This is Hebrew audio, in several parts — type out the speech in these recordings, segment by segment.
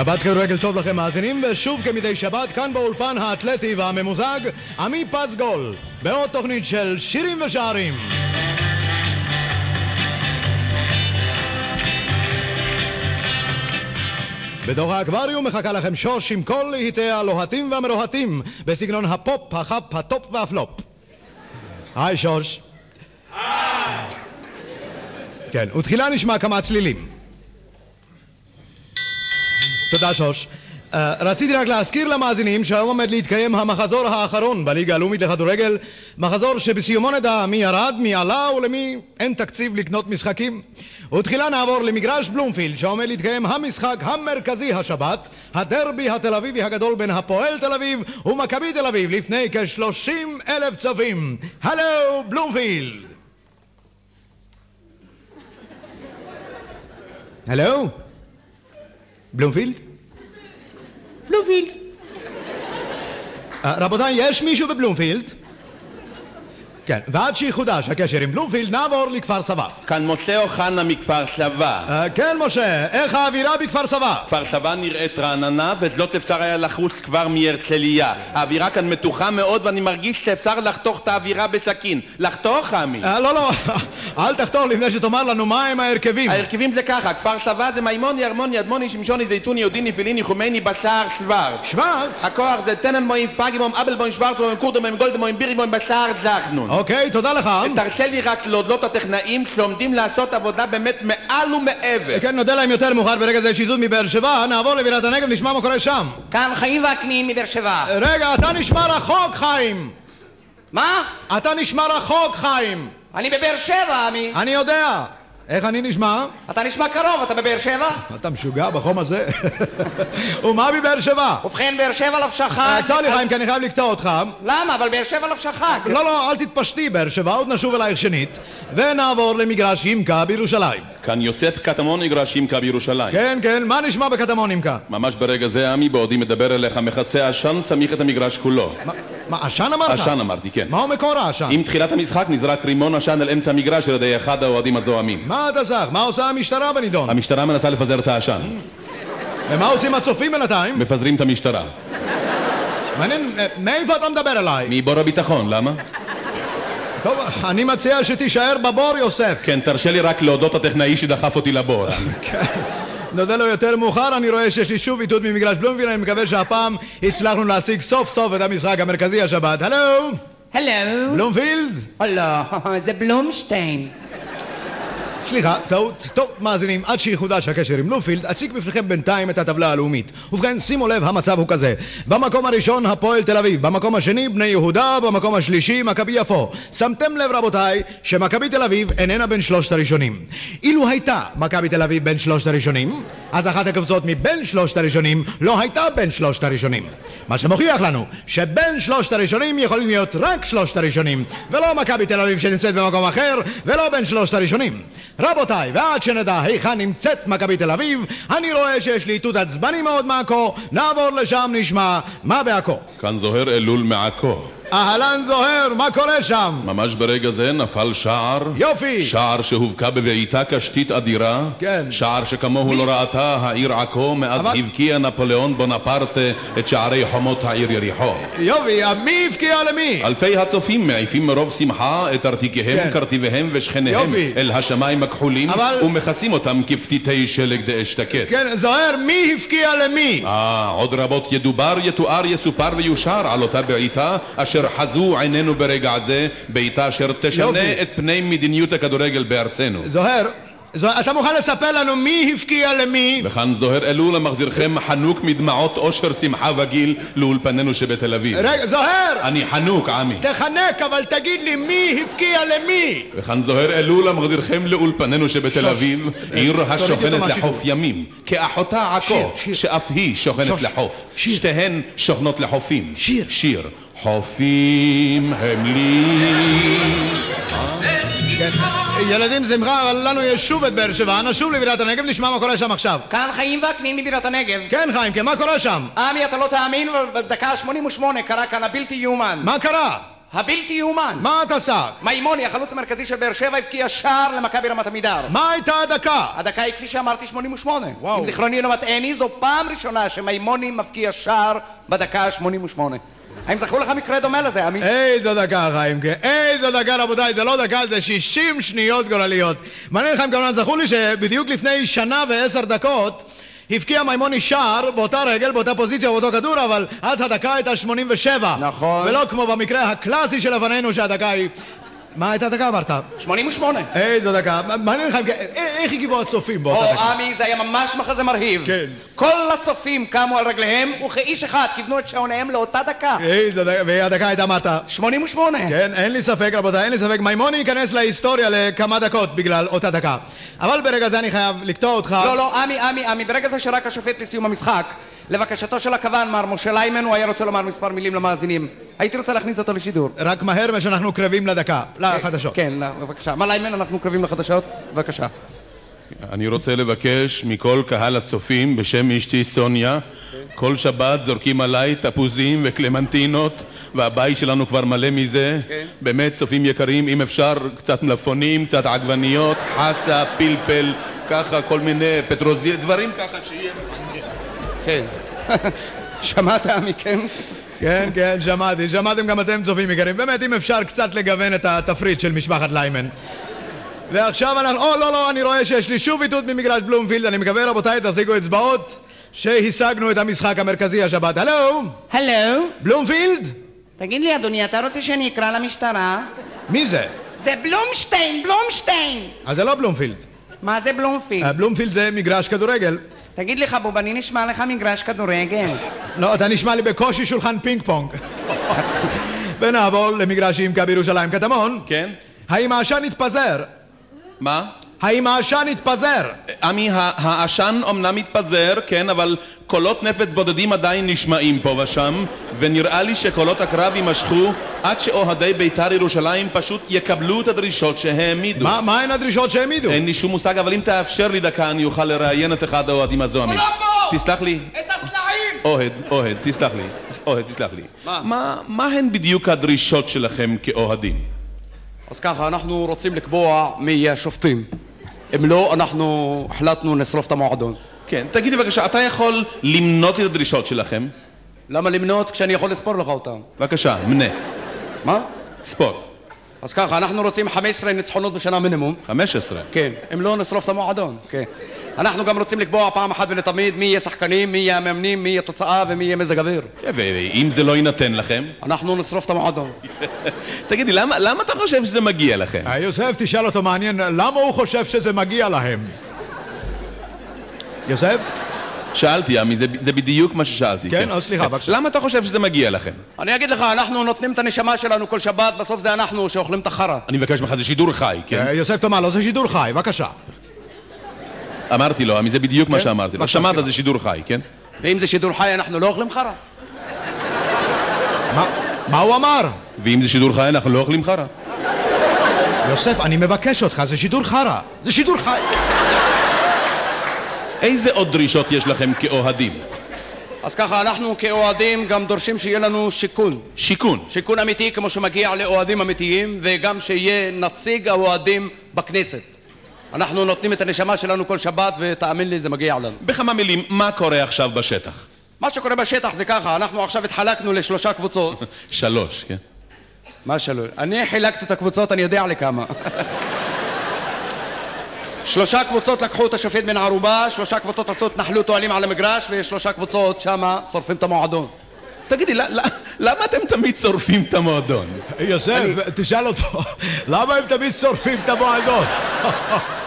שבת כדורגל טוב לכם מאזינים, ושוב כמדי שבת כאן באולפן האתלטי והממוזג, עמי פסגול, בעוד תוכנית של שירים ושערים. בתוך האקווריום מחכה לכם שוש עם כל להיטי הלוהטים והמרוהטים בסגנון הפופ, החאפ, הטופ והפלופ. היי שוש. היי! כן, ותחילה נשמע כמה צלילים. תודה שוש. Uh, רציתי רק להזכיר למאזינים שהיום עומד להתקיים המחזור האחרון בליגה הלאומית לכדורגל מחזור שבסיומו נדע מי ירד, מי עלה ולמי אין תקציב לקנות משחקים ותחילה נעבור למגרש בלומפילד שעומד להתקיים המשחק המרכזי השבת הדרבי התל אביבי הגדול בין הפועל תל אביב ומכבי תל אביב לפני כשלושים אלף צופים הלו בלומפילד הלו? בלומפילד? בלומפילד. אה, רבותיי, יש מישהו בבלומפילד? כן, ועד שיחודש הקשר עם בלומפילד נעבור לכפר סבא. כאן משה אוחנה מכפר סבא. אה, כן, משה, איך האווירה בכפר סבא? כפר סבא נראית רעננה, וזאת אפשר היה לחוס כבר מהרצליה. האווירה כאן מתוחה מאוד, ואני מרגיש שאפשר לחתוך את האווירה בסכין. לחתוך, עמי? אה, לא, לא, אל תחתוך לפני שתאמר לנו מה הם ההרכבים. ההרכבים זה ככה, כפר סבא זה מימוני, ארמוני, אדמוני, שמשון, זייתוני, יודיני, פיליני, חומייני, בשר, שוורץ. שוורץ? הכוח זה טננמוים, פאגימום, אבלבוים, שוורצמוים, קורדמוים, גולדמוים, בירימוים, בשר. אוקיי, תודה לך. תרשה לי רק להודות הטכנאים שעומדים לעשות עבודה באמת מעל ומעבר. כן, נודה להם יותר מאוחר ברגע זה שידוד מבאר שבע, נעבור לבירת הנגב, נשמע מה קורה שם. כאן חיים וקנין מבאר שבע. רגע, אתה נשמע רחוק, חיים! מה? אתה נשמע רחוק, חיים! אני בבאר שבע, עמי. אני יודע. איך אני נשמע? אתה נשמע קרוב, אתה בבאר שבע? אתה משוגע בחום הזה? ומה מבאר שבע? ובכן, באר שבע לבשה חג. צר לי חיים, כי אני חייב לקטוע אותך. למה? אבל באר שבע לבשה חג. לא, לא, אל תתפשטי באר שבע, עוד נשוב אלייך שנית, ונעבור למגרש ימקה בירושלים. כאן יוסף קטמון מגרש ימקה בירושלים. כן, כן, מה נשמע בקטמון ימקה? ממש ברגע זה, עמי, בעודי מדבר אליך, מכסה עשן סמיך את המגרש כולו. מה, עשן אמרת? עשן אמרתי, כן. מהו מקור העשן? עם תחילת המשחק נזרק רימון עשן אל אמצע המגרש על ידי אחד האוהדים הזועמים. מה אתה זך? מה עושה המשטרה בנידון? המשטרה מנסה לפזר את העשן. ומה עושים הצופים בינתיים? מפזרים את המשטרה. מעניין, מאיפה אתה מדבר אליי? מבור הביטחון, למה? טוב, אני מציע שתישאר בבור, יוסף. כן, תרשה לי רק להודות הטכנאי שדחף אותי לבור. כן. נודה לו יותר מאוחר, אני רואה שיש לי שוב איתות ממגרש בלומפילד, אני מקווה שהפעם הצלחנו להשיג סוף סוף את המשחק המרכזי השבת. הלו! הלו! בלומפילד? לא, זה בלומשטיין. סליחה, טעות. טוב, מאזינים, עד שיחודש הקשר עם בלומפילד, אציג בפניכם בינתיים את הטבלה הלאומית. ובכן, שימו לב, המצב הוא כזה. במקום הראשון, הפועל תל אביב. במקום השני, בני יהודה. במקום השלישי, מכבי יפו. שמתם לב, רבותיי, שמכבי תל אביב איננה בין שלושת הראשונים. אילו הייתה מכבי תל אביב בין שלושת הראשונים, אז אחת הקבוצות מבין שלושת הראשונים לא הייתה בין שלושת הראשונים. מה שמוכיח לנו שבין שלושת הראשונים יכולים להיות רק שלושת הראשונים, ולא מכבי תל אביב שנמצאת במקום אחר, ולא בין שלושת הראשונים. רבותיי, ועד שנדע היכן נמצאת מכבי תל אביב, אני רואה שיש לי איתות עצבני מאוד מעכו, נעבור לשם נשמע מה בעכו. כאן זוהר אלול מעכו. אהלן זוהר, מה קורה שם? ממש ברגע זה נפל שער. יופי! שער שהובקע בבעיטה קשתית אדירה. כן. שער שכמוהו לא ראתה העיר עכו מאז אבל... הבקיע נפוליאון בונפרטה את שערי חומות העיר יריחו. יופי, מי הבקיע למי? אלפי הצופים מעיפים מרוב שמחה את ארתיקיהם, כן. קרטיביהם ושכניהם יופי. אל השמיים הכחולים אבל... ומכסים אותם כפתיתי שלג דאשתקד. כן, זוהר, מי הבקיע למי? אה, עוד רבות ידובר, יתואר, יסופר ויושר על אותה בעיטה אשר חזו עינינו ברגע זה, בעיטה אשר תשנה יופי. את פני מדיניות הכדורגל בארצנו. זוהר, זוהר, אתה מוכן לספר לנו מי הבקיע למי? וכאן זוהר אלול המחזירכם חנוק מדמעות אושר, שמחה וגיל לאולפנינו שבתל אביב. רגע, זוהר! אני חנוק, עמי. תחנק, אבל תגיד לי מי הבקיע למי? וכאן זוהר אלול המחזירכם לאולפנינו שבתל. אביב, אה, עיר השוכנת. לחוף ימים, כאחותה עכו. שאף היא שוכנת. לחוף. שתיהן שוכנות לחופים. שיר. שיר. חופים הם לי. כן. ילדים, שמחה, לנו יש שוב את באר שבע, נשוב לבירת הנגב, נשמע מה קורה שם עכשיו. כאן חיים וקנין מבירת הנגב. כן, חיים, כן, מה קורה שם? עמי, אתה לא תאמין, אבל בדקה ה-88 קרה כאן הבלתי יאומן. מה קרה? הבלתי יאומן. מה אתה סח? מימוני, החלוץ המרכזי של באר שבע, הבקיע שער למכבי רמת עמידר. מה הייתה הדקה? הדקה היא כפי שאמרתי 88. וואו. אם זיכרוני לא מטעני, זו פעם ראשונה שמימוני מפקיע שער בדקה ה-88. האם זכור לך מקרה דומה לזה, עמי? איזו דקה, חיים, כן. איזו דקה, רבותיי, זה לא דקה, זה 60 שניות גורליות. מעניין לכם כמובן, זכור לי שבדיוק לפני שנה ועשר דקות הבקיע מימוני שער באותה רגל, באותה פוזיציה, באותו כדור, אבל אז הדקה הייתה 87. נכון. ולא כמו במקרה הקלאסי שלפנינו שהדקה היא... מה הייתה הדקה אמרת? 88. איזו דקה. מעניין לכם, כן, איך הגיבו הצופים באותה או, דקה? עמי, זה היה ממש מחזה מרהיב. כן. כל הצופים קמו על רגליהם, וכאיש אחד כיוונו את שעוניהם לאותה דקה. איזו דקה, והדקה הייתה מטה. 88. כן, אין לי ספק רבותיי, אין לי ספק, מימוני ייכנס להיסטוריה לכמה דקות בגלל אותה דקה. אבל ברגע זה אני חייב לקטוע אותך. לא, לא, עמי, עמי, עמי, ברגע זה שרק השופט לסיום המשחק, לבקשתו של הכוון, מר משה ליימן, הוא היה רוצה לומר מספר מילים למאזינים. הייתי רוצה להכניס אותו לשידור. רק מהר ושאנחנו קרבים לדקה, לחדשות. כן, לא, בבקשה. מר ליימן, אנחנו קרבים לחדשות? בבקשה. אני רוצה לבקש מכל קהל הצופים בשם אשתי סוניה כל שבת זורקים עליי תפוזים וקלמנטינות והבית שלנו כבר מלא מזה באמת צופים יקרים אם אפשר קצת מלפפונים, קצת עגבניות, חסה, פלפל ככה כל מיני פטרוזיל, דברים ככה שיהיה כן. שמעת, כן? כן, כן, שמעתי, שמעתם גם אתם צופים יקרים. באמת, אם אפשר קצת לגוון את התפריט של משפחת ליימן. ועכשיו אנחנו... או, לא, לא, אני רואה שיש לי שוב איתות ממגרש בלומפילד. אני מקווה, רבותיי, תחזיקו אצבעות שהשגנו את המשחק המרכזי השבת. הלו? הלו? בלומפילד? תגיד לי, אדוני, אתה רוצה שאני אקרא למשטרה? מי זה? זה בלומשטיין, בלומשטיין! אז זה לא בלומפילד. מה זה בלומפילד? אה, בלומפילד זה מגרש כדורגל. תגיד לי, חבוב, אני נשמע לך מגרש כדורגל. לא, אתה נשמע לי בקושי שולחן פינג פונג. ונעבור למגרש עם מכבי ירושלים קטמון. כן? האם העשן התפזר? מה? האם העשן התפזר? עמי, העשן אומנם מתפזר, כן, אבל קולות נפץ בודדים עדיין נשמעים פה ושם, ונראה לי שקולות הקרב יימשכו עד שאוהדי בית"ר ירושלים פשוט יקבלו את הדרישות שהעמידו. מה מהן הדרישות שהעמידו? אין לי שום מושג, אבל אם תאפשר לי דקה אני אוכל לראיין את אחד האוהדים הזוהמים. תסלח לי. את הסלעים! אוהד, אוהד, תסלח לי. אוהד, תסלח לי. מה? מה הן בדיוק הדרישות שלכם כאוהדים? אז ככה, אנחנו רוצים לקבוע מי יהיה השופטים. אם לא, אנחנו החלטנו לשרוף את המועדון. כן, תגידי בבקשה, אתה יכול למנות את הדרישות שלכם? למה למנות כשאני יכול לספור לך אותם? בבקשה, מנה. מה? ספור. אז ככה, אנחנו רוצים 15 ניצחונות בשנה מינימום. 15. כן. אם לא, נשרוף את המועדון. כן. אנחנו גם רוצים לקבוע פעם אחת ולתמיד מי יהיה שחקנים, מי יהיה המאמנים, מי יהיה תוצאה ומי יהיה מזג אוויר. ואם זה לא יינתן לכם? אנחנו נשרוף את המועדון. תגידי, למה, למה אתה חושב שזה מגיע לכם? אה, יוסף, תשאל אותו מעניין, למה הוא חושב שזה מגיע להם? יוסף? שאלתי, עמי, זה, זה בדיוק מה ששאלתי. כן, אז סליחה, בבקשה. למה אתה חושב שזה מגיע לכם? אני אגיד לך, אנחנו נותנים את הנשמה שלנו כל שבת, בסוף זה אנחנו שאוכלים את החרא. אני מבקש ממך, זה שידור חי, כן? אה, יוסף תאמר לו, זה שידור חי, בבקשה. אמרתי לו, זה בדיוק מה שאמרתי לו. שמעת. זה שידור חי, כן? ואם זה שידור חי, אנחנו לא אוכלים חרא. מה הוא אמר? ואם זה שידור חי, אנחנו לא אוכלים חרא. יוסף, אני מבקש אותך, זה שידור חרא. זה שידור חי. איזה עוד דרישות יש לכם כאוהדים? אז ככה, אנחנו כאוהדים גם דורשים שיהיה לנו שיכון. שיכון. שיכון אמיתי כמו שמגיע לאוהדים אמיתיים, וגם שיהיה נציג האוהדים בכנסת. אנחנו נותנים את הנשמה שלנו כל שבת, ותאמין לי, זה מגיע לנו. בכמה מילים, מה קורה עכשיו בשטח? מה שקורה בשטח זה ככה, אנחנו עכשיו התחלקנו לשלושה קבוצות. שלוש, כן? מה שלוש? אני חילקתי את הקבוצות, אני יודע לכמה. שלושה קבוצות לקחו את השופט בן ערובה, שלושה קבוצות עשו התנחלות אוהלים על המגרש, ושלושה קבוצות שמה שורפים את המועדון. תגידי, למה אתם תמיד שורפים את המועדון? יוסף, תשאל אותו, למה הם תמיד שורפים את המועדון?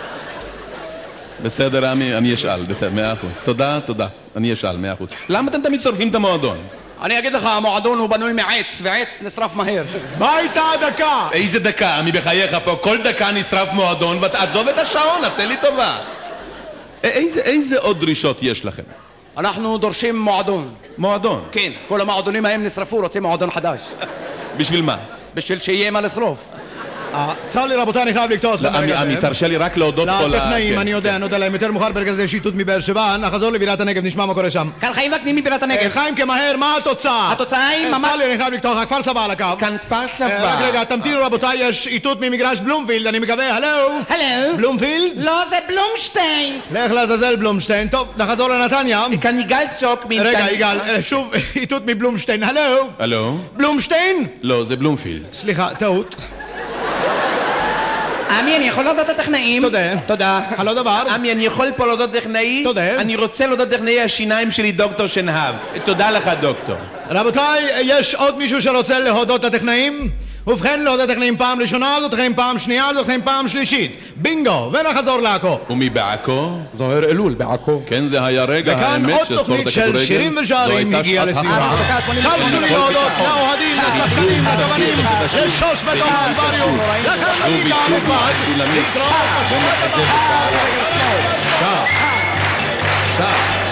בסדר, עמי, אני אשאל, בסדר, מאה אחוז. תודה, תודה. אני אשאל, מאה אחוז. למה אתם תמיד שורפים את המועדון? אני אגיד לך, המועדון הוא בנוי מעץ, ועץ נשרף מהר. מה הייתה הדקה? איזה דקה, עמי, בחייך פה, כל דקה נשרף מועדון, ועזוב את השעון, עשה לי טובה. איזה, איזה עוד דרישות יש לכם? אנחנו דורשים מועדון. מועדון. כן, כל המועדונים ההם נשרפו, רוצים מועדון חדש. בשביל מה? בשביל שיהיה מה לשרוף. אה, צר לי רבותיי, אני חייב לקטוע אתכם לא, עמי, ברגע עמי, זה. תרשה לי רק להודות פה ל... לטכנאים, כן. אני יודע, אני יודע להם יותר מאוחר, ברגע זה יש איתות מבאר שבע, נחזור לבירת הנגב, נשמע מה קורה שם. כאן חיים וקנין מבירת אה, הנגב. חיים כמהר, מה התוצאה? התוצאה היא ממש... צר לי, אני חייב לקטוע לך, כפר סבא על הקו. כאן כפר אה, רק סבא. רגע, תמתינו רבותיי, יש איתות ממגרש בלומפילד, אני מקווה, הלו? הלו? בלומפילד? לא, זה בלומשטיין. לך לעזאזל בלומשטיין. טוב, נחזור לנתניה. כאן יגאל שוק מנתניה. רגע, יגאל, אה, שוב איתות מבלומשטיין, הלו? הלו? בלומשטיין? לא, זה בלומפילד. סליחה, טעות. עמי, אני יכול להודות לטכנאים? תודה. תודה. הלא דבר? עמי, אני יכול פה להודות טכנאי? תודה. אני רוצה להודות טכנאי השיניים שלי, דוקטור שנהב. תודה לך, דוקטור. רבותיי, יש עוד מישהו שרוצה להודות לטכנאים? ובכן, להודות לטכנאים פעם ראשונה, זו טכנאים פעם שנייה, זו טכנאים פעם שלישית. בינגו, ונחזור לעכו. ומי בעכו? זוהר אלול בעכו. כן, זה היה רגע וכאן האמת עוד של ספורט תוכנית של הכדורגל. שירים זו ושערים הייתה שעת ושמונה. תרשו לי להודות לאוהדים, לשחקנים, לדבנים, לשוש בתוך האקווריום, המכובד, להתראות בשבוע הבא. שעה.